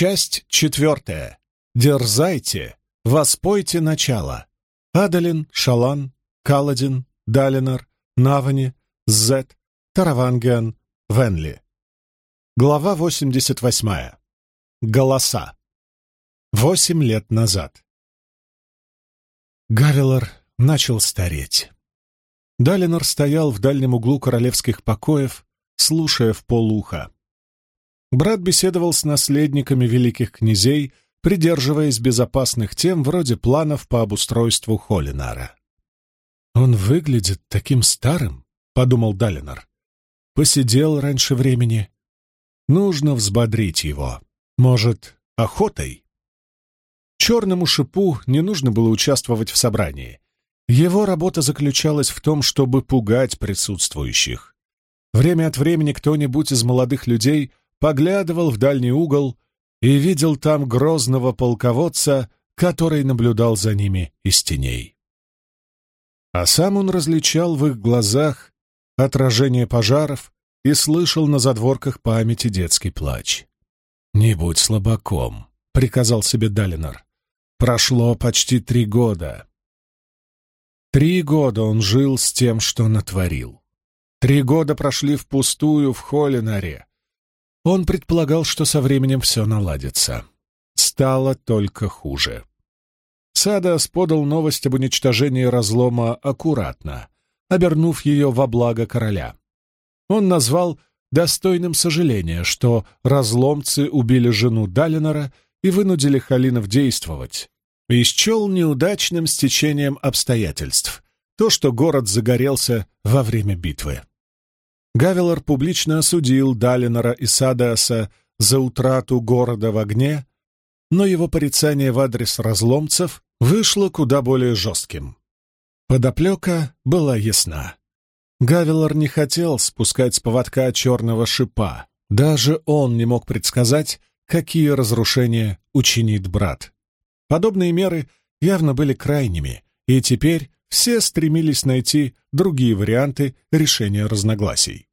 Часть четвертая. Дерзайте, воспойте начало. Адалин, Шалан, Каладин, Далинор, Навани, Зет, Таравангиан, Венли. Глава 88. Голоса. Восемь лет назад. Гавелор начал стареть. Далинор стоял в дальнем углу королевских покоев, слушая в полуха. Брат беседовал с наследниками великих князей, придерживаясь безопасных тем вроде планов по обустройству Холинара. «Он выглядит таким старым», — подумал Далинор. «Посидел раньше времени. Нужно взбодрить его. Может, охотой?» Черному шипу не нужно было участвовать в собрании. Его работа заключалась в том, чтобы пугать присутствующих. Время от времени кто-нибудь из молодых людей поглядывал в дальний угол и видел там грозного полководца, который наблюдал за ними из теней. А сам он различал в их глазах отражение пожаров и слышал на задворках памяти детский плач. «Не будь слабаком», — приказал себе Далинор. «Прошло почти три года». Три года он жил с тем, что натворил. Три года прошли впустую в Холинаре, он предполагал, что со временем все наладится. Стало только хуже. Садас подал новость об уничтожении разлома аккуратно, обернув ее во благо короля. Он назвал достойным сожаления, что разломцы убили жену Далинора и вынудили Халинов действовать, и счел неудачным стечением обстоятельств то, что город загорелся во время битвы. Гавелор публично осудил Далинора и Садеаса за утрату города в огне, но его порицание в адрес разломцев вышло куда более жестким. Подоплека была ясна. Гавелор не хотел спускать с поводка черного шипа. Даже он не мог предсказать, какие разрушения учинит брат. Подобные меры явно были крайними, и теперь все стремились найти другие варианты решения разногласий.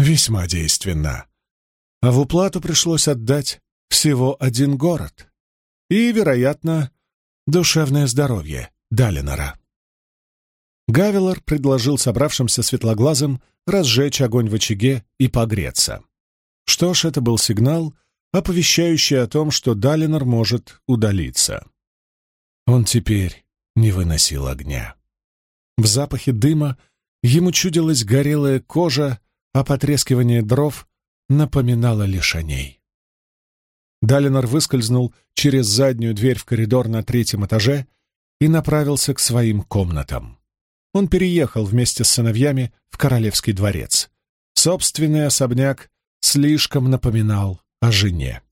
Весьма действенно. А в уплату пришлось отдать всего один город. И, вероятно, душевное здоровье Далинора. Гавелор предложил собравшимся светлоглазым разжечь огонь в очаге и погреться. Что ж, это был сигнал, оповещающий о том, что Далинор может удалиться. Он теперь не выносил огня. В запахе дыма ему чудилась горелая кожа, а потрескивание дров напоминало лишь о ней. Далинор выскользнул через заднюю дверь в коридор на третьем этаже и направился к своим комнатам. Он переехал вместе с сыновьями в Королевский дворец. Собственный особняк слишком напоминал о жене.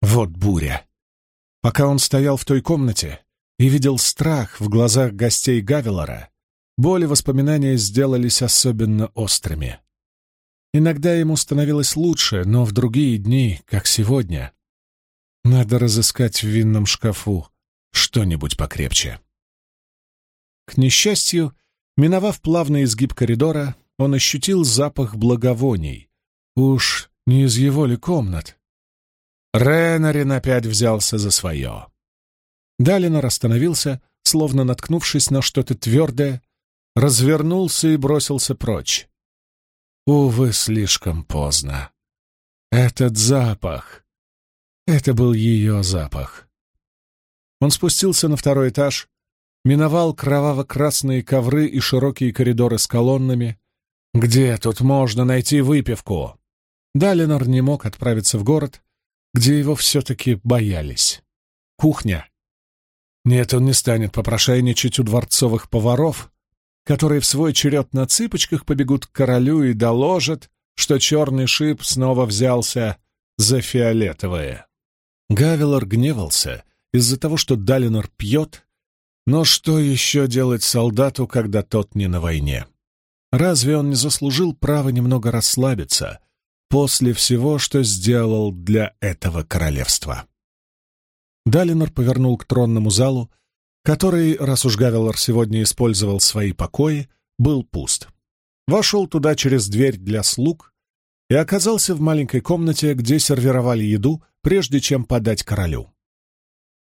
Вот буря. Пока он стоял в той комнате и видел страх в глазах гостей Гавелора, Боли воспоминания сделались особенно острыми. Иногда ему становилось лучше, но в другие дни, как сегодня, надо разыскать в винном шкафу что-нибудь покрепче. К несчастью, миновав плавный изгиб коридора, он ощутил запах благовоний. Уж не из его ли комнат? Ренарин опять взялся за свое. Далинор остановился, словно наткнувшись на что-то твердое, развернулся и бросился прочь. Увы, слишком поздно. Этот запах. Это был ее запах. Он спустился на второй этаж, миновал кроваво-красные ковры и широкие коридоры с колоннами. Где тут можно найти выпивку? Далинор не мог отправиться в город, где его все-таки боялись. Кухня. Нет, он не станет попрошайничать у дворцовых поваров, которые в свой черед на цыпочках побегут к королю и доложат, что черный шип снова взялся за фиолетовое. Гавелор гневался из-за того, что Далинор пьет, но что еще делать солдату, когда тот не на войне? Разве он не заслужил право немного расслабиться после всего, что сделал для этого королевства? Далинор повернул к тронному залу, который, раз уж Гавелор сегодня использовал свои покои, был пуст. Вошел туда через дверь для слуг и оказался в маленькой комнате, где сервировали еду, прежде чем подать королю.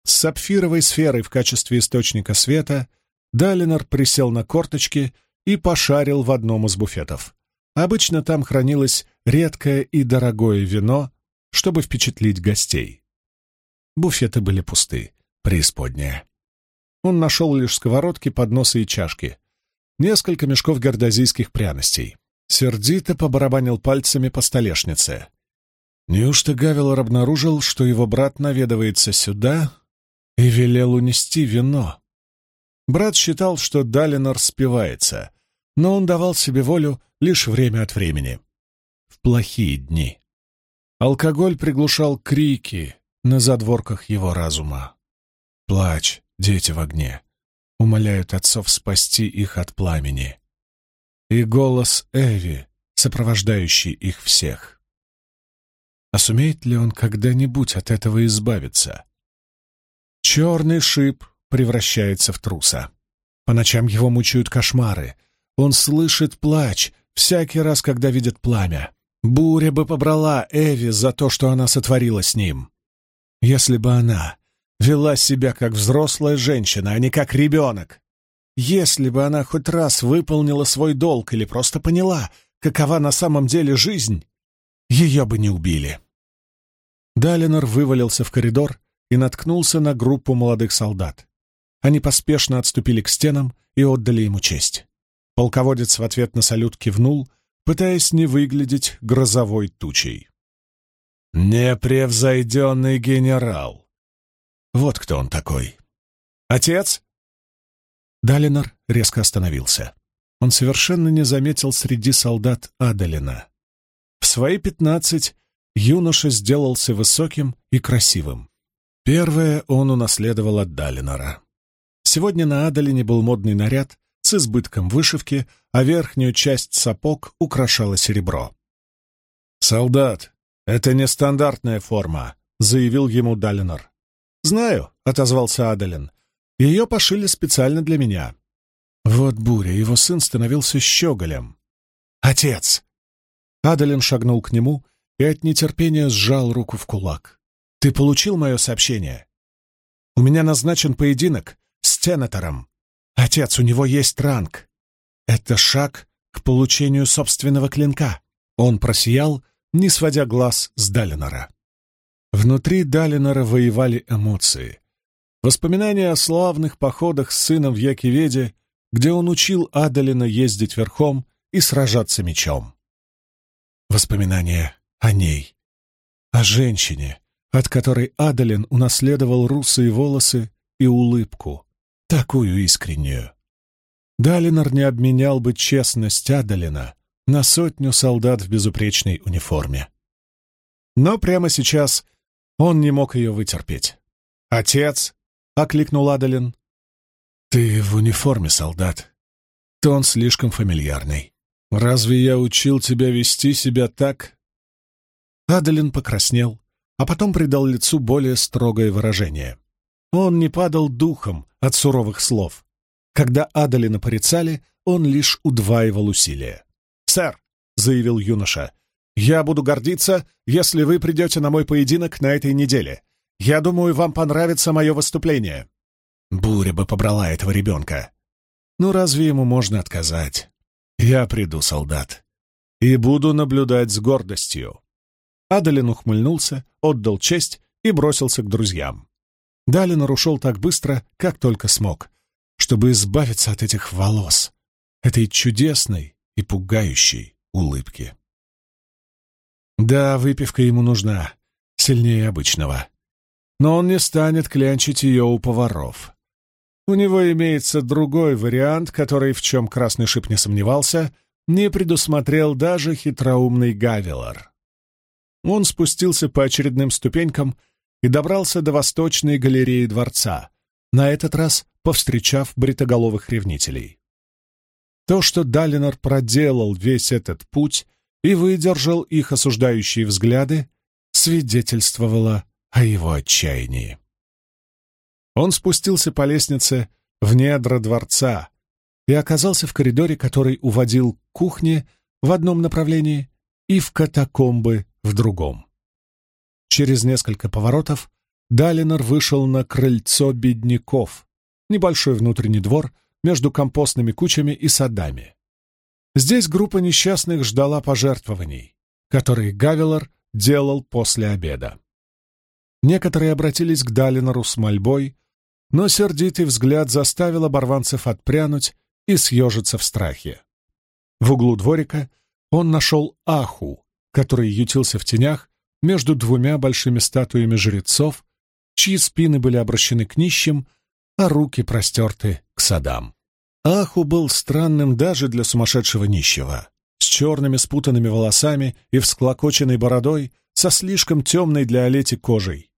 С сапфировой сферой в качестве источника света Далинор присел на корточки и пошарил в одном из буфетов. Обычно там хранилось редкое и дорогое вино, чтобы впечатлить гостей. Буфеты были пусты, преисподняя. Он нашел лишь сковородки, подносы и чашки. Несколько мешков гордозийских пряностей. Сердито побарабанил пальцами по столешнице. Неужто Гавелор обнаружил, что его брат наведывается сюда и велел унести вино? Брат считал, что Далинор спивается, но он давал себе волю лишь время от времени. В плохие дни. Алкоголь приглушал крики на задворках его разума. Плач, дети в огне, умоляют отцов спасти их от пламени. И голос Эви, сопровождающий их всех. А сумеет ли он когда-нибудь от этого избавиться? Черный шип превращается в труса. По ночам его мучают кошмары. Он слышит плач всякий раз, когда видит пламя. Буря бы побрала Эви за то, что она сотворила с ним. Если бы она вела себя как взрослая женщина, а не как ребенок. Если бы она хоть раз выполнила свой долг или просто поняла, какова на самом деле жизнь, ее бы не убили. Далинор вывалился в коридор и наткнулся на группу молодых солдат. Они поспешно отступили к стенам и отдали ему честь. Полководец в ответ на салют кивнул, пытаясь не выглядеть грозовой тучей. «Непревзойденный генерал!» Вот кто он такой. «Отец?» Далинор резко остановился. Он совершенно не заметил среди солдат Адалина. В свои пятнадцать юноша сделался высоким и красивым. Первое он унаследовал от Далинора. Сегодня на Адалине был модный наряд с избытком вышивки, а верхнюю часть сапог украшало серебро. «Солдат, это нестандартная форма», — заявил ему Далинор. «Знаю», — отозвался Адалин. «Ее пошили специально для меня». Вот буря, его сын становился щеголем. «Отец!» Адалин шагнул к нему и от нетерпения сжал руку в кулак. «Ты получил мое сообщение? У меня назначен поединок с Тенатором. Отец, у него есть ранг. Это шаг к получению собственного клинка». Он просиял, не сводя глаз с Далинора. Внутри Далинора воевали эмоции. Воспоминания о славных походах с сыном в Якиведе, где он учил Адалина ездить верхом и сражаться мечом. Воспоминания о ней, о женщине, от которой Адалин унаследовал русые волосы и улыбку, такую искреннюю. Далинор не обменял бы честность Адалина на сотню солдат в безупречной униформе. Но прямо сейчас он не мог ее вытерпеть. «Отец!» — окликнул Адалин. «Ты в униформе, солдат. Тон слишком фамильярный. Разве я учил тебя вести себя так?» Адалин покраснел, а потом придал лицу более строгое выражение. Он не падал духом от суровых слов. Когда Адалина порицали, он лишь удваивал усилия. «Сэр», — заявил юноша, — «я буду гордиться, если вы придете на мой поединок на этой неделе. Я думаю, вам понравится мое выступление». Буря бы побрала этого ребенка. Ну разве ему можно отказать? Я приду, солдат, и буду наблюдать с гордостью. Адалин ухмыльнулся, отдал честь и бросился к друзьям. Далинор ушел так быстро, как только смог, чтобы избавиться от этих волос, этой чудесной и пугающей улыбки. Да, выпивка ему нужна, сильнее обычного. Но он не станет клянчить ее у поваров. У него имеется другой вариант, который, в чем Красный Шип не сомневался, не предусмотрел даже хитроумный Гавилар. Он спустился по очередным ступенькам и добрался до восточной галереи дворца, на этот раз повстречав бритоголовых ревнителей. То, что Далинор проделал весь этот путь и выдержал их осуждающие взгляды, свидетельствовало о его отчаянии. Он спустился по лестнице в недра дворца и оказался в коридоре, который уводил к кухне в одном направлении и в катакомбы в другом. Через несколько поворотов Далинор вышел на крыльцо бедняков, небольшой внутренний двор между компостными кучами и садами. Здесь группа несчастных ждала пожертвований, которые Гавелор делал после обеда. Некоторые обратились к Далинору с мольбой, но сердитый взгляд заставил оборванцев отпрянуть и съежиться в страхе. В углу дворика он нашел Аху, который ютился в тенях между двумя большими статуями жрецов, чьи спины были обращены к нищим, а руки простерты к садам. Аху был странным даже для сумасшедшего нищего, с черными спутанными волосами и всклокоченной бородой, со слишком темной для Олети кожей,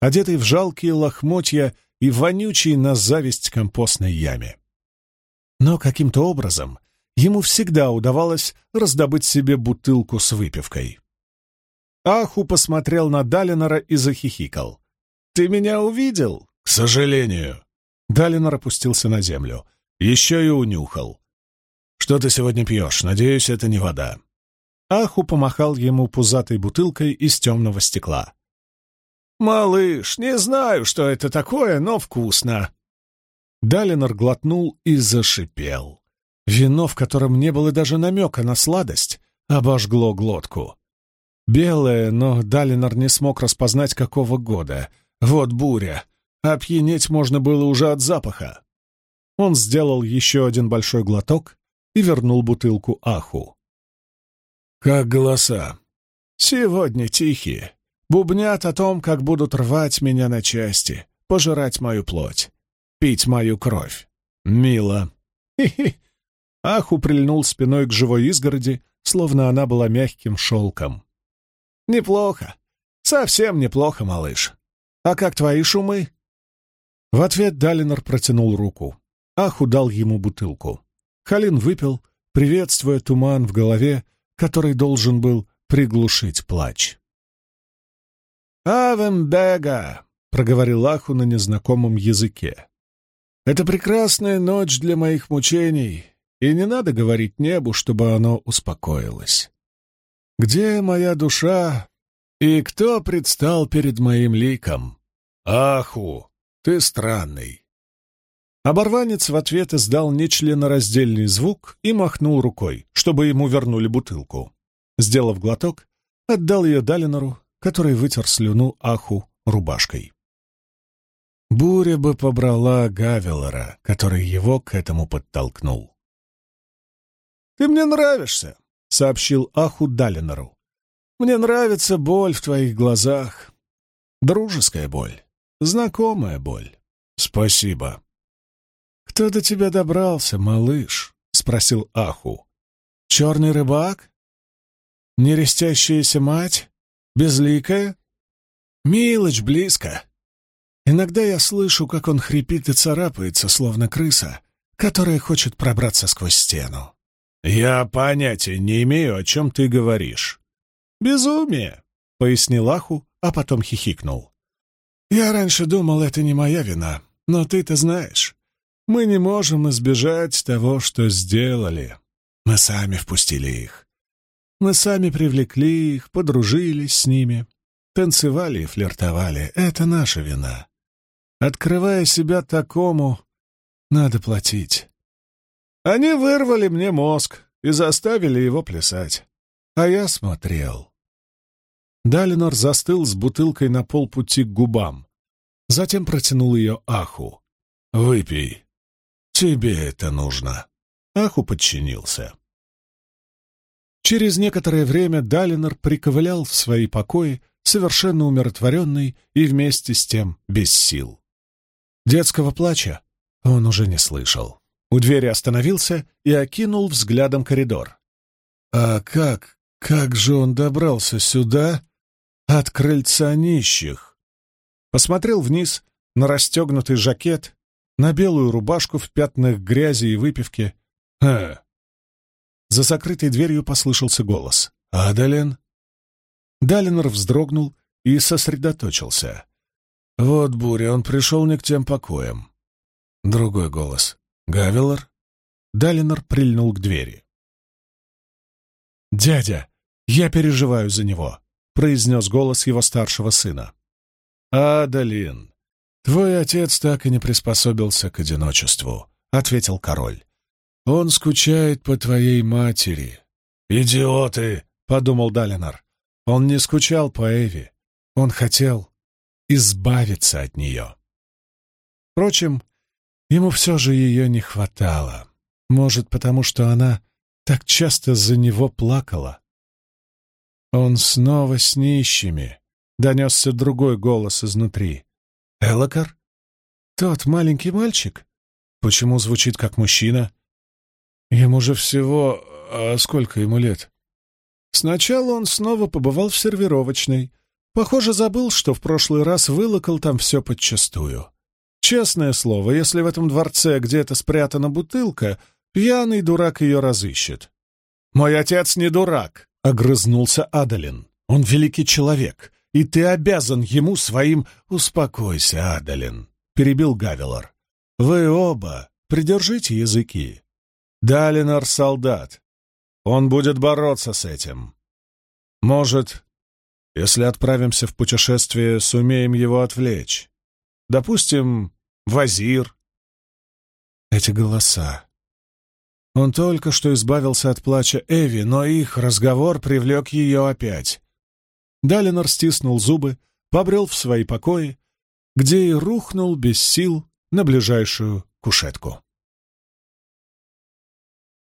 одетый в жалкие лохмотья и вонючий на зависть компостной яме. Но каким-то образом ему всегда удавалось раздобыть себе бутылку с выпивкой. Аху посмотрел на Далинора и захихикал. «Ты меня увидел?» «К сожалению». Далинор опустился на землю. «Еще и унюхал. Что ты сегодня пьешь? Надеюсь, это не вода». Аху помахал ему пузатой бутылкой из темного стекла. «Малыш, не знаю, что это такое, но вкусно». Далинор глотнул и зашипел. Вино, в котором не было даже намека на сладость, обожгло глотку. Белое, но Далинор не смог распознать, какого года. Вот буря. Опьянеть можно было уже от запаха. Он сделал еще один большой глоток и вернул бутылку Аху. «Как голоса?» «Сегодня тихие. Бубнят о том, как будут рвать меня на части, пожирать мою плоть, пить мою кровь. Мило. Хи-хи. Аху прильнул спиной к живой изгороди, словно она была мягким шелком. «Неплохо. Совсем неплохо, малыш. А как твои шумы?» В ответ Далинор протянул руку. Аху дал ему бутылку. Халин выпил, приветствуя туман в голове, который должен был приглушить плач. «Авенбега!» — проговорил Аху на незнакомом языке. «Это прекрасная ночь для моих мучений, и не надо говорить небу, чтобы оно успокоилось. Где моя душа и кто предстал перед моим ликом? Аху, ты странный!» Оборванец в ответ издал нечленораздельный звук и махнул рукой, чтобы ему вернули бутылку. Сделав глоток, отдал ее Далинору, который вытер слюну Аху рубашкой. Буря бы побрала Гавелора, который его к этому подтолкнул. «Ты мне нравишься», — сообщил Аху Далинору. «Мне нравится боль в твоих глазах. Дружеская боль, знакомая боль. Спасибо». «Кто до тебя добрался, малыш?» — спросил Аху. «Черный рыбак? Нерестящаяся мать? Безликая? Милочь близко. Иногда я слышу, как он хрипит и царапается, словно крыса, которая хочет пробраться сквозь стену. Я понятия не имею, о чем ты говоришь. Безумие, — пояснил Аху, а потом хихикнул. Я раньше думал, это не моя вина, но ты-то знаешь. Мы не можем избежать того, что сделали. Мы сами впустили их. Мы сами привлекли их, подружились с ними, танцевали и флиртовали. Это наша вина. Открывая себя такому, надо платить. Они вырвали мне мозг и заставили его плясать. А я смотрел. Далинор застыл с бутылкой на полпути к губам. Затем протянул ее Аху. «Выпей. Тебе это нужно». Аху подчинился. Через некоторое время Далинор приковылял в свои покои, совершенно умиротворенный и вместе с тем без сил. Детского плача он уже не слышал. У двери остановился и окинул взглядом коридор. А как, как же он добрался сюда от крыльца нищих? Посмотрел вниз на расстегнутый жакет, на белую рубашку в пятнах грязи и выпивки. А, за закрытой дверью послышался голос. «Адален?» Далинор вздрогнул и сосредоточился. «Вот буря, он пришел не к тем покоям». Другой голос. «Гавелор?» Далинор прильнул к двери. «Дядя, Я переживаю за него», — произнес голос его старшего сына. «Адалин, твой отец так и не приспособился к одиночеству», — ответил король. «Он скучает по твоей матери». «Идиоты!» — подумал Далинар. Он не скучал по Эви. Он хотел избавиться от нее. Впрочем, ему все же ее не хватало. Может, потому что она так часто за него плакала. Он снова с нищими. Донесся другой голос изнутри. Элокар? Тот маленький мальчик? Почему звучит как мужчина? Ему же всего... А сколько ему лет? Сначала он снова побывал в сервировочной. Похоже, забыл, что в прошлый раз вылокал там все подчастую. Честное слово, если в этом дворце где-то спрятана бутылка, пьяный дурак ее разыщет. «Мой отец не дурак», — огрызнулся Адалин. «Он великий человек, и ты обязан ему своим...» «Успокойся, Адалин», — перебил Гавилор. «Вы оба придержите языки. Далинор — солдат. Он будет бороться с этим. Может, если отправимся в путешествие, сумеем его отвлечь. Допустим, Вазир. Эти голоса. Он только что избавился от плача Эви, но их разговор привлек ее опять. Далинор стиснул зубы, побрел в свои покои, где и рухнул без сил на ближайшую кушетку.